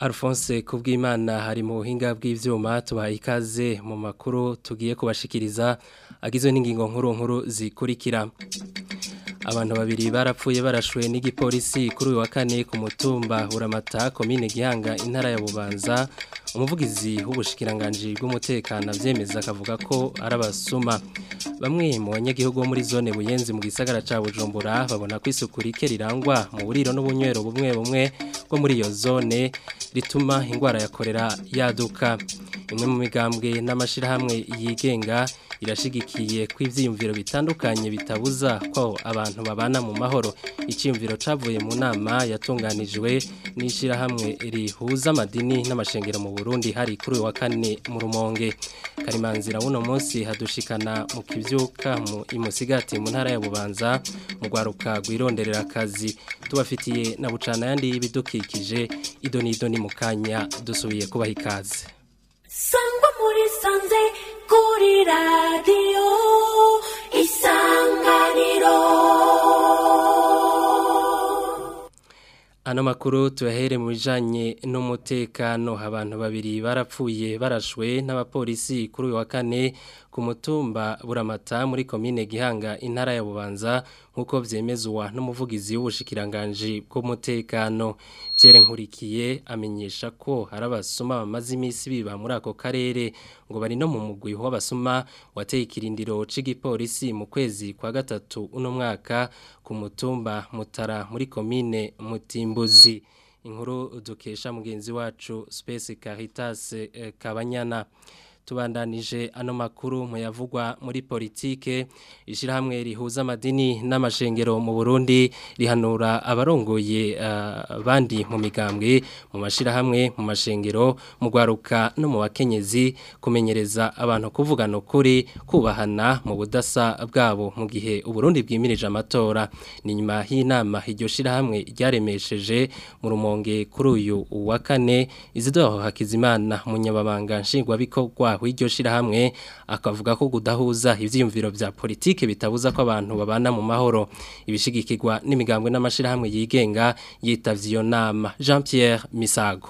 Alphonse Kubwimana hari mu buhinga bw'ivyuma tubaha mu makuru tugiye kubashikiriza agizwe n'ingingo nkuru nkuru zikurikira abantu babiri barapfuye barashwe n'igipolisi kuri uyu wa kane ku mutumba Buramata komine Gihanga intara ya Bubanza umuvugizi w'ubushikiranganji bw'umutekano abyemeza akavuga ko arabasuma. bamwe mu banyagihugu muri zone buyenzi mu gisagara ca Bujumbura babona ko isuku rirangwa mu buriro n'ubunywero bumwe bumwe bwo muri iyo zone rituma indwara yakorera yaduka imwe mu migambwe n'amashyirahamwe yigenga irashigikiye ko ibyiyumviro bitandukanye bitabuza ko abantu babana mu mahoro icyiyumviro cavuye mu nama yatunganijwe n'ishyirahamwe rihuza amadini n'amashengero mu burundi hari kuri uyu wa kane mu rumonge karimanzira buno munsi hadushikana mu kibyuka mu imusigati mu ntara ya bubanza mu rwaruka rwironderera akazi tubafitiye na bucana yandi y'ibidukikije idoni idoni mu kanya dusubiye kubaha ikaze ano makuru tuyahere mu bijyanye n'umutekano abantu babiri barapfuye barashwe n'abapolisi kuri uyu wa kane ku mutumba buramata muri komine gihanga intara ya bubanza nk'uko byemezwa n'umuvugizi w'ubushikiranganji bw'umutekano Pierre Nkurikiye amenyesha ko hari abasoma bamaze iminsi biba muri ako karere ngo bari no mu mugwi w'abasoma wateye ikirindiro cy'igipolisi mu kwezi kwa gatatu uno mwaka ku mutumba mutara muri komine Mutimbuzi inkuru dukesha mugenzi wacu Space Caritas eh, Kabanyana tubandanije ano makuru muyavugwa muri politike ishyirahamwe rihuza amadini n'amashengero mu burundi rihanura abarongoye ah, abandi mu migambwe mu mashyirahamwe mu mashengero mu rwaruka no mu bakenyezi kumenyereza abantu kuvugana ukuri kubahana mu budasa bwabo mu gihe u Burundi bwimirije amatora ni nyuma y'inama iryo shyirahamwe ryaremesheje mu rumonge kuri uyu wa kane izidoho hakizimana munyababanga nshingwabikorwa w'iryo shirahamwe akavuga ko gudahuza ivyiyumviro bya politike bitabuza ko abantu babana mu mahoro ibishigikirwa n'imigambwe n'amashirahamwe yigenga yitavye nama Jean Pierre Misago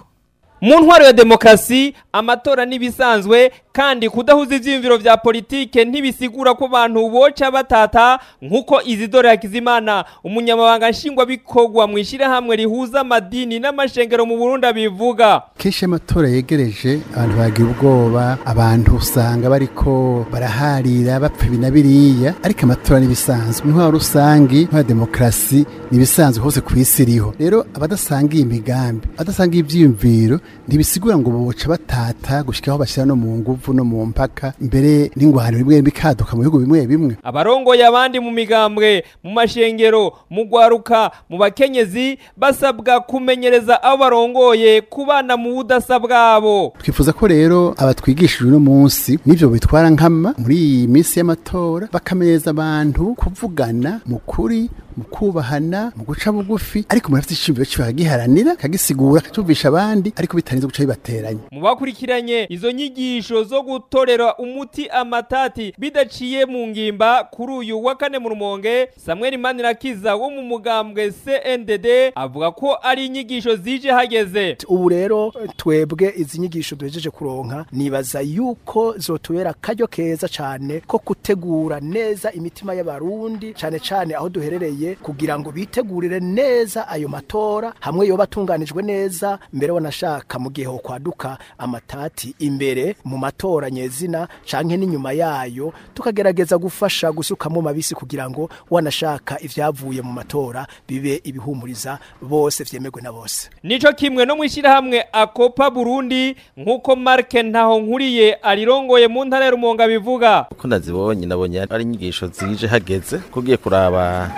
mu ntwaro ya demokarasi amatora n'ibisanzwe kandi kudahuza ibyiyumviro bya politiki ntibisigura ko abantu boca batata nk'uko izidora Hakizimana umunyamabanga nshingwabikorwa mu ishyirahamwe rihuza amadini n'amashengero mu Burundi abivuga kenshi amatora yegereje abantu bagira ubwoba abantu usanga bariko baraharira bapfa ibi na biriya ariko amatora n'ibisanzwe intwaro rusange intwaro demokarasi n'ibisanzwe hose ku isi iriho rero abadasangiye imigambi abadasangiye ibyiyumviro ntibisigura ngo boca batata gushyikaho bashyira no mu nguvu no mu mpaka mbere n'ingwano bimwe bikaduka mu bihugu bimwe bimwe abarongoye abandi mu migambwe mu mashengero mu gwaruka mu bakenyezi basabwa kumenyereza abo barongoye kubana mu budasa bwabo twifuza ko rero abatwigishije uno munsi n'ibyo bitwara nkama muri iyi minsi y'amatora bakamenyereza abantu kuvugana mu kuri mu kubahana mu guca bugufi ariko murafite icyumviro kibagiharanira kagisigura akacyumvisha abandi ariko bitarenze guca bibateranye mu bakurikiranye izo nyigisho zo gutorera umuti amatati bidaciye mu ngimba kuri uyu wa kane mu rumonge Samuel Manirakiza wo mu mugambwe CNDD avuga ko ari inyigisho zije hageze ubu rero eh, twebwe izi nyigisho duhejeje kuronka nibaza yuko zotubera akaryo keza cyane ko gutegura neza imitima y'abarundi cyane cyane aho duherereye kugira ngo bitegurire neza ayo matora hamwe yoba atunganijwe neza mbere wanashaka kamugiyeho kwaduka amatati imbere mu matora nyezina canke n'inyuma yayo tukagerageza gufasha gusukamo mabisi kugira ngo wanashaka ivyavuye mu matora bibe ibihumuriza bose vyemerwe na bose nico kimwe no mwishirahamwe akopa Burundi nkuko Mark ntaho nkuriye arirongoye mu ntara ya Rumonga bivuga uko ndazibonye nabonye ari inyigisho zije hageze kugiye kuraba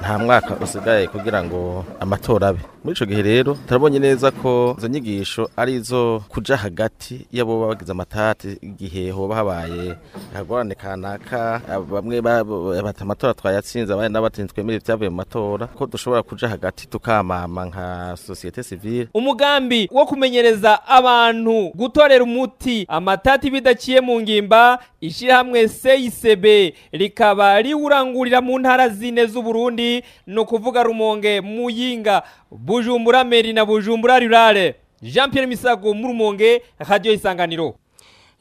nta mwaka usigaye kugira ngo amatora abe muri icyo gihe rero turabonye neza ko izo nyigisho ari izo kuja hagati iyo bo bagize amatati igihe hoba habaye akagorane kanaka bamwe bata amatora twayatsinze abandi n'abatinze twemere ibyavuye mu matora ko dushobora kujya hagati tukamama nka sosiyete sivire umugambi wo kumenyereza abantu gutorera umuti amatati bidaciye mu ngimba ishyirahamwe seyisebe rikaba riwurangurira mu ntara zine z'uburundi ni ukuvuga rumonge muyinga bujumbura meri na bujumbura rurale jean pierre misago murumonge radiyo isanganiro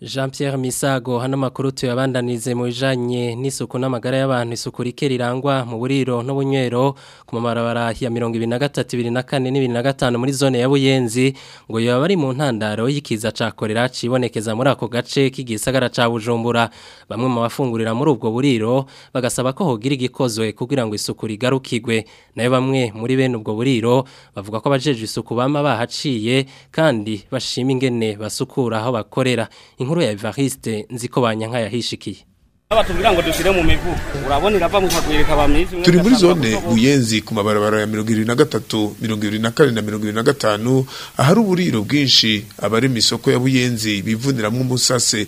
jean Pierre misago hano amakuru tuyabandanize mu bijyanye n'isuku n'amagara y'abantu isuku rike rirangwa mu buriro n'ubunywero ku mabarabara ya mirongo ibiri na ibiri na kane n'ibiri na gatanu muri zone ya buyenzi ngo yaba ari mu ntandaro y'ikiza cya korera muri ako gace k'igisagara ca bujumbura bamwe mu bafungurira muri ubwo buriro bagasaba ko hogira igikozwe kugira ngo isuku rigarukigwe nayo bamwe muri bene ubwo buriro bavuga ko abajeje isuku bama bahaciye kandi bashima ingene basukura aho bakorera inkuru ya Evariste nziko banyanka yahishikiye batubwira turi muri zone buyenzi ku mabarabara ya mirongo irindwi na gatatu mirongo irindwi na kane na mirongo irindwi na gatanu ahari uburiro bwinshi abari mu isoko ya buyenzi bivuniramo umusase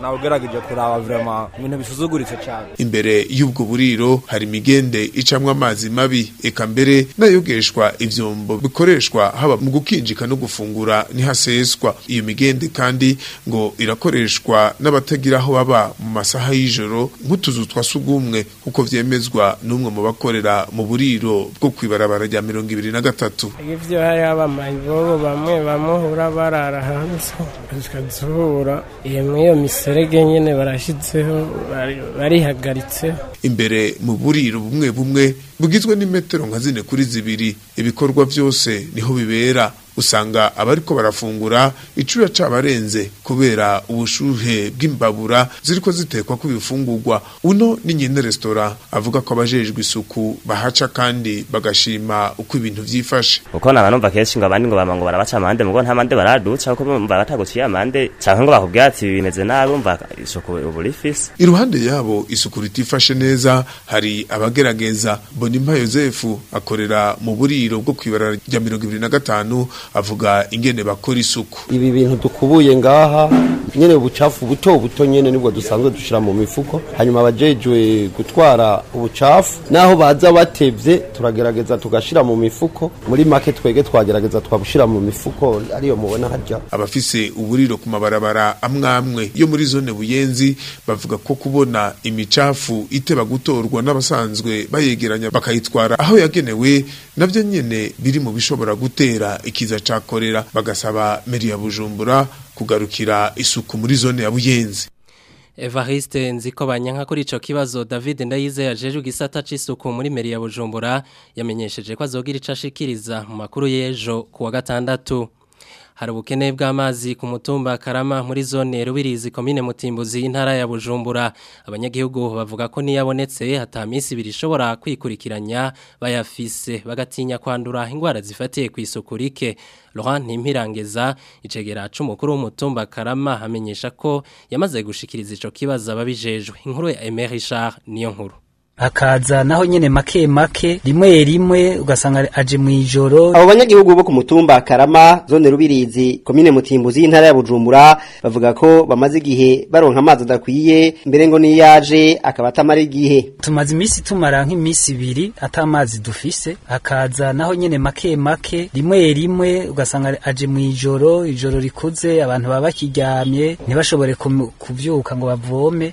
nawe ugerageje kuraba vurema ibintu bisuzuguritse cyane imbere y'ubwo buriro hari imigende icamwo amazi mabi eka mbere nayogeshwa ibyombo bikoreshwa haba mu gukinjika no gufungura ntihaseswa iyo migende kandi ngo irakoreshwa n'abatagira aho baba mu masaha y'ijoro nk'utuzu twa sugumwe kuko vyemezwa n'umwe mu bakorera mu buriro bwo kwibara ibarabara rya mirongo ibiri na gatatu ibyo hari abamayi bobo bamwe bamuhura barara hanze bakazuhura iyo miserege nyine barashitseho barihagaritse imbere mu buriro bumwe bumwe bugizwe n'imetero nka zine kuri zibiri ibikorwa byose niho bibera usanga abariko barafungura icura cabarenze kubera ubushuhe bw'imbabura ziriko zitekwa ku bifungurwa uno ni nyene restaurant avuga ko abajejwe isuku bahaca kandi bagashima uko ibintu vyifashe uko naba numva kenshi ngo abandi ngo bamango barabaca amande mugo nta mande baraduca kuko bumva bataguciye amande canke ngo bakubwatsi bimeze nabi umva isuku uburifise iruhande yabo isuku ritifashe neza hari abagerageza Bonimpa Yosefu akorera mu buriro bwo kwibara rya gatanu. avuga ingene bakora isuku ibi bintu dukubuye ngaha nyene ubucafu buto buto nyine nibwo dusanzwe dushyira mu mifuko hanyuma abajejwe gutwara ubucafu naho baza batevye turagerageza tugashyira mu mifuko muri make twege twagerageza twabushira mu mifuko ariyo mubona hajya abafise uburiro ku mabarabara amwamwe yo muri zone buyenzi bavuga ko kubona imicafu iteba gutorwa n'abasanzwe bayegeranya bakayitwara aho yagenewe nabyo nyene biri mu bishobora gutera ikiza cyiza cyakorera bagasaba meri ya bujumbura kugarukira isuku muri zone ya buyenzi Evariste nziko banyanka kuri ico kibazo David Ndayize ajeje gisata c'isuku muri meri ya Bujumbura yamenyesheje ko azogira icashikiriza mu makuru yejo kuwa gatandatu hari ubukene bw'amazi ku mutumba karama muri zone rubirizi komine mutimbuzi intara ya bujumbura abanyagihugu bavuga ko niyabonetse hatamisi birishobora kwikurikiranya bayafise bagatinya kwandura indwara zifatiye ku isuku Lohan Laurent Ntimpirangeza icegera c'umukuru w'umutumba karama hamenyesha ko yamaze gushikiriza ico kibazo ababijejwe inkuru ya Emery Richard akaza naho nyene make make rimwe rimwe ugasanga aje mu ijoro abo banyagihugu bo kumutumba mutumba Karama zone rubirizi komine mutimbuzi y'intara ya Bujumbura bavuga ko bamaze igihe baronka amazi adakwiye mbere ngo niyaje akaba atamara igihe tumaze iminsi tumara nk'imisi ibiri atamazi dufise hakaza naho nyene make make rimwe rimwe ugasanga aje mu ijoro ijoro rikuze abantu baba bakiryamye ntibashobore kuvyuka ngo bavome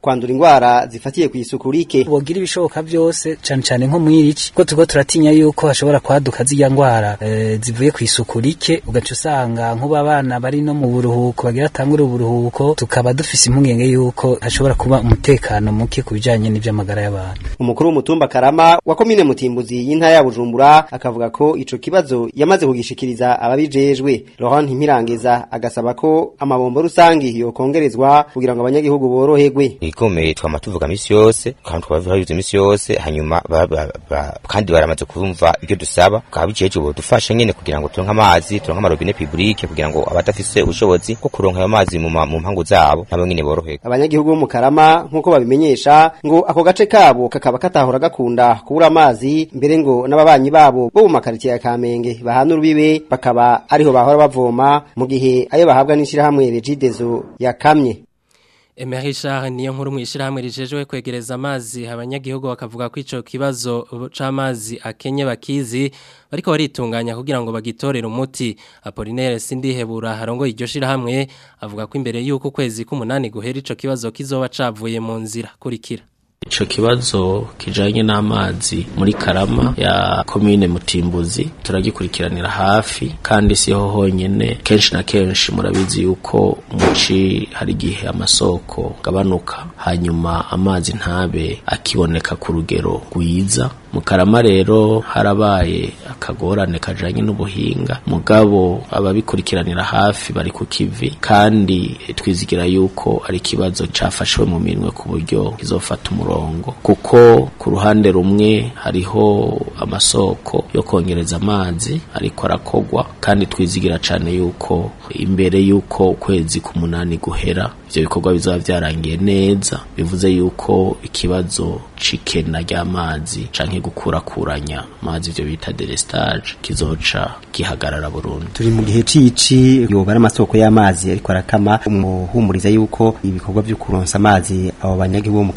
kwandura indwara zifatiye ku isuku rike bogira ibishoboka byose cyane cyane nko muri iki ko tuba turatinya yuko hashobora kwaduka zirya ndwara eh, zivuye ku isuku rike ugaca usanga nk'uba abana bari no mu buruhuko bagira tangura uburuhuko tukaba dufise impungenge yuko hashobora kuba umutekano muke ku bijanye n'ivy'amagara y'abantu umukuru w'umutumba Karama wa komine Mutimbuzi y'intara ya Bujumbura akavuga ko icyo kibazo yamaze kugishikiriza ababijejwe Laurent Ntimirangeza agasaba ko amabombo rusangi yokongerezwa kugira ngo abanyagihugu borohegwe ikomeye twama tuvuga misi yose kandi twabivuga yuze misi yose hanyuma kandi baramaze kumva ibyo dusaba kabijeje dufashe nyene kugira ngo turonke amazi turonke amarobine publique kugira ngo abatafise ubushobozi ko kuronka ayo mazi mu mpangu zabo nabo nyene boroherwe abanyagihugu bo mu Karama nkuko babimenyesha ngo ako gace kabo kakaba katahora gakunda kubura amazi mbere ngo n'ababanyi babo bo mu makaritsiye ya Kamenge bahana urubibe bakaba ariho bahora bavoma mu gihe ayo bahabwa n'ishyirahamwe regidezo yakamye Emery Charles niyo nkuru mu ishyirahamwe rijejwe kwegereza amazi abanyagihugu bakavuga ko ico kibazo c'amazi akenye bakizi ariko baritunganya kugira ngo bagitorere umuti Apollinaire Sindihebura harongo iryo shirahamwe avuga ko imbere yuko kwezi k'umunani guhera ico kibazo kizoba cavuye mu nzira kurikira Ico kibazo kijanye n'amazi muri Karama ya komine Mutimbuzi turagikurikiranira hafi kandi siho honyine kenshi na kenshi murabizi yuko muci hari igihe amasoko gabanuka hanyuma amazi ntabe akiboneka ku rugero rwiza mu rero harabaye akagorane kajanye n'ubuhinga mugabo ababikurikiranira hafi bari ku kivi kandi twizigira yuko ari ikibazo cafashwe mu minwe ku buryo izofata umurongo kuko ku ruhande rumwe hariho amasoko yo kongereza amazi ariko arakogwa kandi twizigira cyane yuko imbere y'uko ukwezi k'umunani guhera ibyo bikorwa bizaba byarangiye neza bivuze yuko ikibazo cikena ry'amazi canke gukurakuranya amazi ibyo bita delestage kizoca gihagarara burundu turi mu gihe cici yobara amasoko y'amazi ariko arakama umuhumuriza yuko ibikorwa byo kuronsa amazi abo banyagi bo mu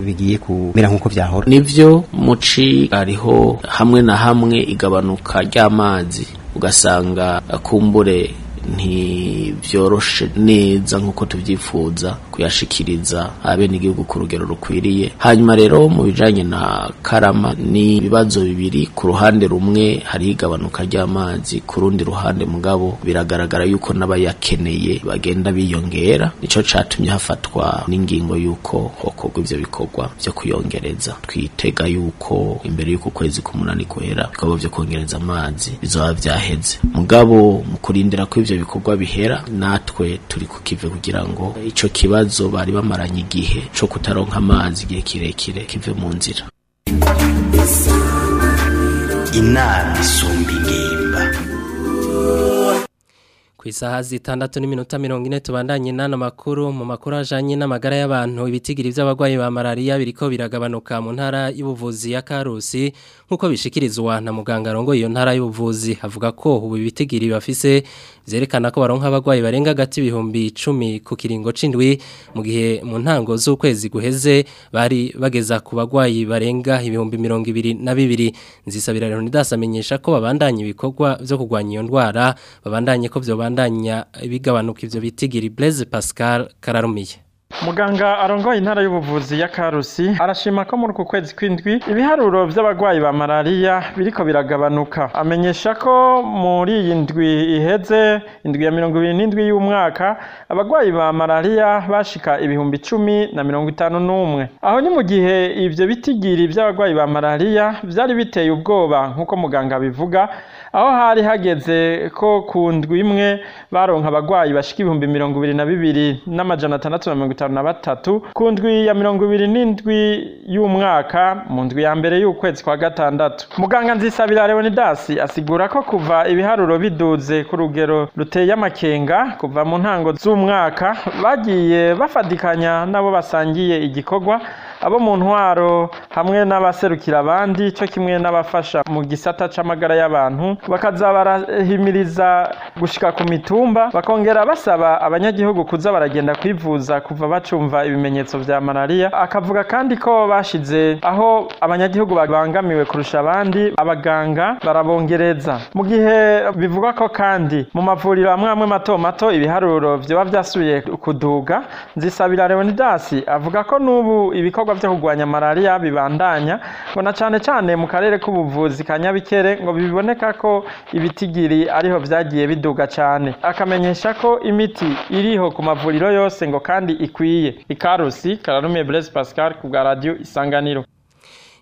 bigiye kumera nkuko byahora nivyo muci ariho hamwe na hamwe igabanuka ry'amazi ugasanga kumbure ntibyoroshe neza nk'uko tubyifuza kuyashikiriza abene igihugu ku rugero rukwiriye hanyuma rero mu bijanye na karama ni ibibazo bibiri ku ruhande rumwe hari igabanuka ry'amazi ku rundi ruhande mugabo biragaragara yuko n'abayakeneye bagenda biyongera nico cyatumye hafatwa n'ingingo y'uko hokorwa ibyo bikorwa byo kuyongereza twitega yuko imbere y'uko kwezi k'umunani guhera ibikorwa byo kongereza amazi bizoba vyaheze mugabo mu kurindira ko ivyo ibyo bikorwa bihera natwe turi kukive kugira ngo icyo kibazo bari bamaranye igihe cyo kutaronka amazi igihe kirekire kive mu nzira inama isumba ku isaha zitandatu n'iminota mirongo ine tubandanye na makuru mu makuru ajyanye n'amagara y'abantu ibitigiri by'abarwayi ba malariya biriko biragabanuka mu ntara y'ubuvuzi ya karusi nk'uko bishikirizwa na muganga arongoye iyo ntara y'ubuvuzi havuga ko ubu ibitigiri bafise zerekana ko baronka abarwayi barenga hagati y'ibihumbi icumi ku kiringo c'indwi mu gihe mu ntango z'ukwezi guheze bari bageza ku bagwayi barenga ibihumbi mirongo ibiri na bibiri nzisabira rero nidasamenyesha ko babandanye ibikorwa byo kugwanya iyo ndwara babandanye ko byo bibandanya bigabanuka ibyo bita igiri pascal kararumiye muganga arongoye intara y'ubuvuzi ya karusi arashima ko muri uku kwezi kw'indwi ibiharuro by'abarwayi ba malariya biriko biragabanuka amenyesha ko muri iyi ndwi iheze indwi ya mirongo ibiri n'indwi y'umwaka abarwayi ba malariya bashika ibihumbi icumi na mirongo itanu n'umwe aho ni mu gihe ibyo bitigiri by'abarwayi ba malariya byari biteye ubwoba nk'uko muganga abivuga aho hari hageze ko ku ndwi imwe baronka abarwayi bashika ibihumbi mirongo ibiri na bibiri n'amajana atandatu na mirongo bitanu na batatu ku ndwi ya mirongo ibiri n'indwi y'umwaka mu ndwi ya mbere y'ukwezi kwa gatandatu muganga nzisabira leonidasi asigura ko kuva ibiharuro biduze ku rugero ruteye amakenga kuva mu ntango z'umwaka bagiye bafadikanya nabo basangiye igikorwa abo mu ntwaro hamwe n'abaserukira abandi cyo kimwe n'abafasha mu gisata c'amagara y'abantu barahimiriza gushika ku mitumba bakongera basaba abanyagihugu kuza baragenda kwivuza kuva bacumva ibimenyetso bya malaria akavuga kandi ko bashize aho abanyagihugu babangamiwe kurusha abandi abaganga barabongereza mu gihe bivugwa ko kandi mu mavuriro amwe amwe mato mato ibiharuro vyoba vyasubiye kuduga nzisabira Leonidas avuga ko n'ubu ibikorwa ibikorwa byo kurwanya malariya bibandanya bona cyane cyane mu karere k'ubuvuzi ka nyabikere ngo biboneka ko ibitigiri ariho byagiye biduga cyane akamenyesha ko imiti iriho ku mavuriro yose ngo kandi ikwiye ikarusi kararume Blaise Pascal ku bwa radio isanganiro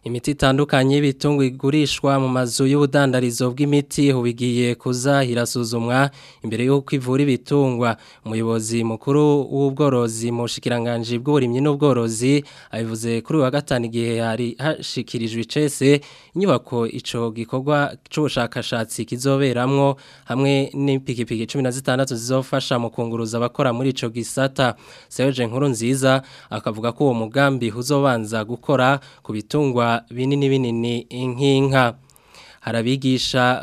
imiti itandukanye y'ibitungo igurishwa mu mazu y'ubudandarizo bw'imiti hubigiye kuzahirasuzumwa imbere y'uko ivura ibitungwa umuyobozi mukuru w'ubworozi mu bushikiranganji bw'uburimyi n'ubworozi abivuze kuri uyu wa gatanu igihe hari hashikirijwe icese inyubako ico gikorwa c'ubushakashatsi kizoberamwo hamwe n'ipikipiki cumi na zitandatu zizofasha mu kunguruza abakora muri ico gisata Serge Nkuru nziza akavuga ko uwo mugambi uzobanza gukora ku bitungwa binini binini nk'inka hari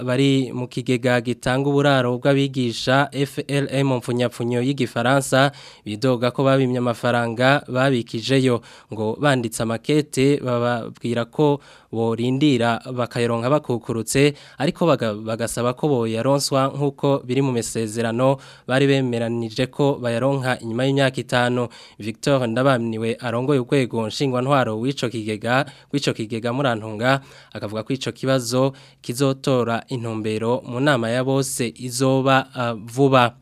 bari mu kigega gitanga uburaro bw'abigisha FLM mfunyapfunyo y'igifaransa bidoga ko babimye amafaranga babikijeyo ngo banditse makete bababwira ko borindira bakayaronka bakukurutse ariko bagasaba ko boyaronswa nk'uko biri mu mesezerano bari bemeranije ko bayaronka inyuma y'imyaka itanu Victor Ndabamniwe arongoye ukwego nshingwa ntwaro w'ico kigega w'ico kigega murantunga akavuga ko ico kibazo kizotora intumbero mu nama ya bose izoba ah, vuba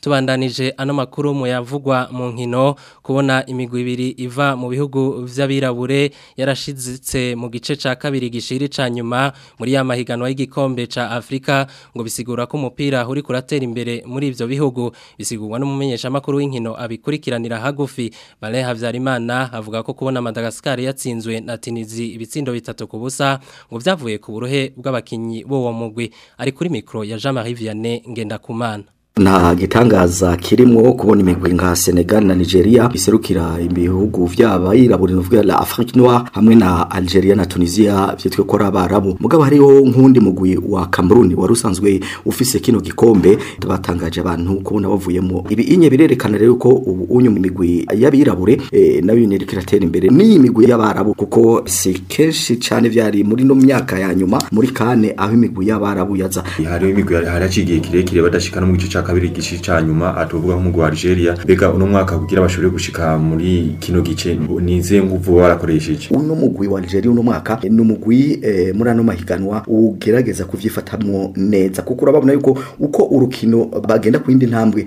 tubandanije ano makuru muyavugwa mu nkino kubona imigwi ibiri iva mu bihugu by'abirabure yarashizitse mu gice ca kabiri gishiri ca nyuma muri ya mahiganwa y'igikombe ca Afrika ngo bisigura ko umupira uri kuratera imbere muri ivyo bihugu bisigurwa n'umumenyesha makuru w'inkino abikurikiranira hagufi Bale Havyarimana avuga ko kubona Madagascar yatsinzwe na Tunisia ibitsindo bitatu ku busa ngo byavuye ku buruhe bw'abakinyi bo wo mugwi ari kuri micro ya Jean-Marie Vianney ngenda kumana na gitangaza kirimo kubona imigwi nka Senegal na Nigeria biserukira ibihugu vyaba irabura nuvuga la Afrique Noire hamwe na Algeria na Tunisia vyitwe ko rabarabu mugabo hariho nkundi mugwi wa Cameroon warusanzwe ufise kino gikombe tabatangaje abantu kubona bavuyemo ibi inye birerekana rero ko ubu unyuma imigwi yabirabure e, nayo inerekira tera imbere ni imigwi y'abarabu kuko si kenshi cyane byari muri no myaka ya nyuma muri kane aho imigwi y'abarabu yaza hariho imigwi haracigiye kirekire badashikana mu gice kabiri igice cya nyuma atovuga nk'umugwi wa Algeria bega uno mwaka kugira bashobore gushika muri kino gice nize nguvu barakoresheje uno mugwi wa Algeria uno mwaka ni umugwi eh, muri ano mahiganwa ugerageza kubyifatamo neza kuko urababona yuko uko urukino bagenda ku kwindi ntambwe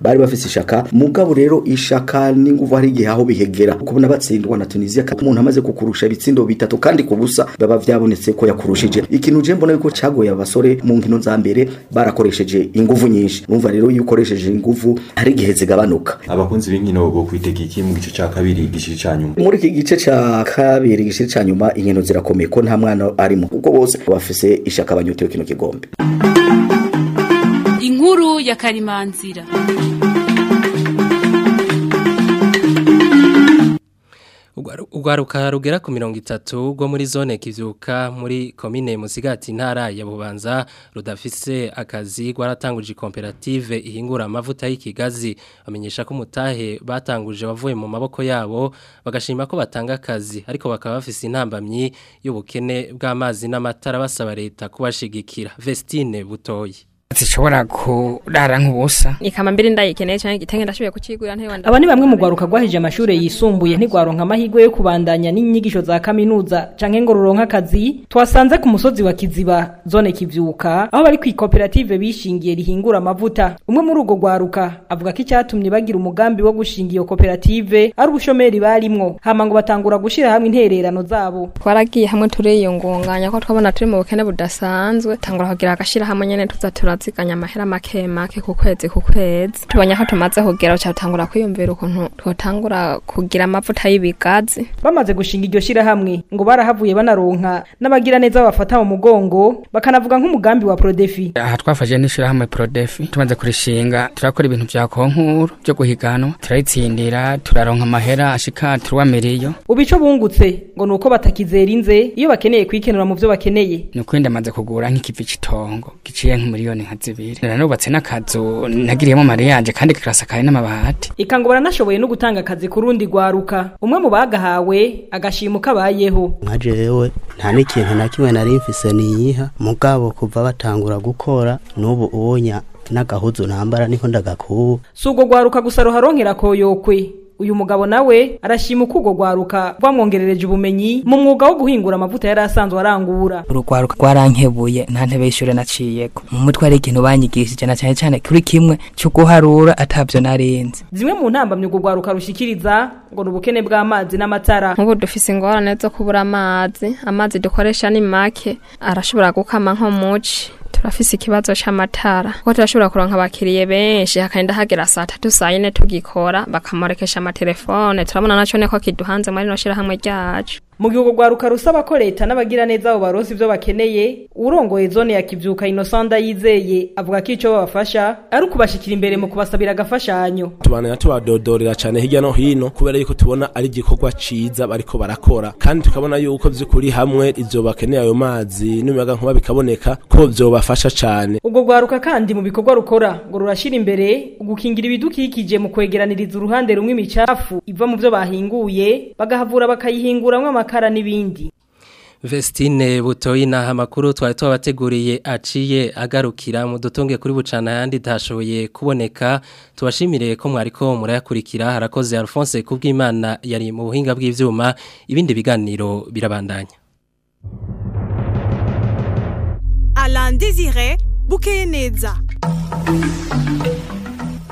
bari bafite ishaka mugabo rero ishaka n'inguvu hari igihe aho bihegera kubona batsindwa na Tunisia umuntu amaze kukurusha ibitsindo bitatu kandi ku busa baba byabonetse ko yakurushije ikintu je mbona yuko cagoye abasore mu nkino za mbere barakoresheje inguvu nyinshi urumva rero iyo ukoresheje inguvu hari igihe zigabanuka abakunzi b'inkino bo kwitega iki mu gice cya kabiri igice cya nyuma muri iki gice cya kabiri igice cya nyuma inkino zirakomeye ko nta mwana arimo kuko bose bafise ishaka banyotewe kino kigombe inkuru ya karimanzira urwaruka rugera ku mirongo itatu rwo muri zone kibyuka muri komine musigati Ntara ya bubanza rudafise akazi rwaratanguje koperative ihingura amavuta y'ikigazi bamenyesha ko mutahe batanguje bavuye mu maboko yabo bagashima ko batanga akazi ariko bakaba bafise intambamyi y'ubukene bw'amazi n'amatara basaba leta kubashigikira vestine Butoyi. zishobora kurara nk'ubusa ikama mbere ndayikeneye cyane igitenge ndashoboye kukigura ntiwanda aba ni bamwe mu rwaruka rwahije amashuri yisumbuye ntigwaronka amahirwe yo kubandanya n'inyigisho za kaminuza canke ngo akazi twasanze ku musozi wa kiziba zone kivyuka aho bari kw'ikoperative bishingiye rihingura amavuta umwe muri urwo rwaruka avuga ko icyatumye bagira umugambi wo gushinga iyo koperative ari ubushomeri barimwo hama ngo batangura gushira hamwe intererano zabo twaragiye hamwe turiyungunganya ko twabona turi mu bukene budasanzwe tangura kugira agashira hamwe nyene tuza tuziganya amahera make make ku kwezi ku kwezi tubonye ko tumaze kugera cyatangura kwiyumvira ukuntu twatangura kugira amavuta y'ibigazi bamaze gushinga iryo shyirahamwe ngo barahavuye banaronka n'abagira neza babafata mu mugongo bakanavuga nk'umugambi wa prodefi aha twafashe n'ishyirahamwe prodefi tumaze kurishinga turakora ibintu bya konkuru byo guhiganwa turayitsindira turaronka amahera ashika turuwa miliyo ubico bungutse ngo ni uko batakizera inze iyo bakeneye kwikenura mu byo bakeneye nuko amaze kugura nk'ikivi citongo giciye nk'umiliyoni nka zibiri nanubatse n'akazu nagiriyemo mariyaje kandi karasakaye n'amabati ikangobora nashoboye no gutanga akazi ku rundi rwaruka umwe mu bagahawe agashima uko abayeho nka jewe nta n'ikintu na kimwe nari mfise niyiha mugabo kuva batangura gukora n'ubu ubonya n'agahuzu nambara niho ndagakubu si ubwo rwaruka gusa ruharonkera koyokwe uyu mugabo nawe arashima uko urwo rwaruka rwamwongerereje ubumenyi mu mwuga wo guhingura amavuta yari asanzwe arangura urugwaruka rwarankebuye nta ntebe naciye. naciyeko mu mutwe ari ikintu banyigishije na cyane cyane kuri kimwe cyo guharura atavyo narenze zimwe mu ntambamye urwo rwaruka rushikiriza ngo ubukene bw'amazi n'amatara nk'ubu dufise ingorane zo kubura amazi amazi dukoresha ni make arashobora gukama nko muci turafise ikibazo c'amatara kuko turashobora kuronka abakiriye benshi hakagenda hagera saa tatu saa yine tugikora bakamurekesha amatelefone turabona nacone ko kiduhanze muri rino shirahamwe ryacu mu gihe urwo rwaruka rusaba ko leta n'abagiraneza abo baronsa ibyo bakeneye urongoye zone ya kibyuka inosanda yizeye avuga ko icyo babafasha ari ukubashyikira imbere mu kubasabira agafashanyo tubana tubadodorera cyane hirya no hino kubera yuko tubona ari igikorwa cyiza bariko barakora kandi tukabona yuko by'ukuri hamwe ibyo bakeneye ayo mazi n'umuyaga nkuba bikaboneka ko byobafasha cyane ubwo rwaruka kandi mu bikorwa rukora ngo rurashyira imbere gukingira ibidukikije mu kwegeraniriza uruhande rumwe imicafu iva mu byo bahinguye bagahavura bakayihinguramo amakara n'ibindi Vestine butoyi naha amakuru twari twabateguriye aciye agarukira mu dutonge kuri bucana yandi tashoboye kuboneka tubashimire ko mwari ko murayakurikira harakoze Alphonse kubw'Imana yari mu buhinga bw'ivyuma ibindi biganiro birabandanya Alain Désiré Bukeneza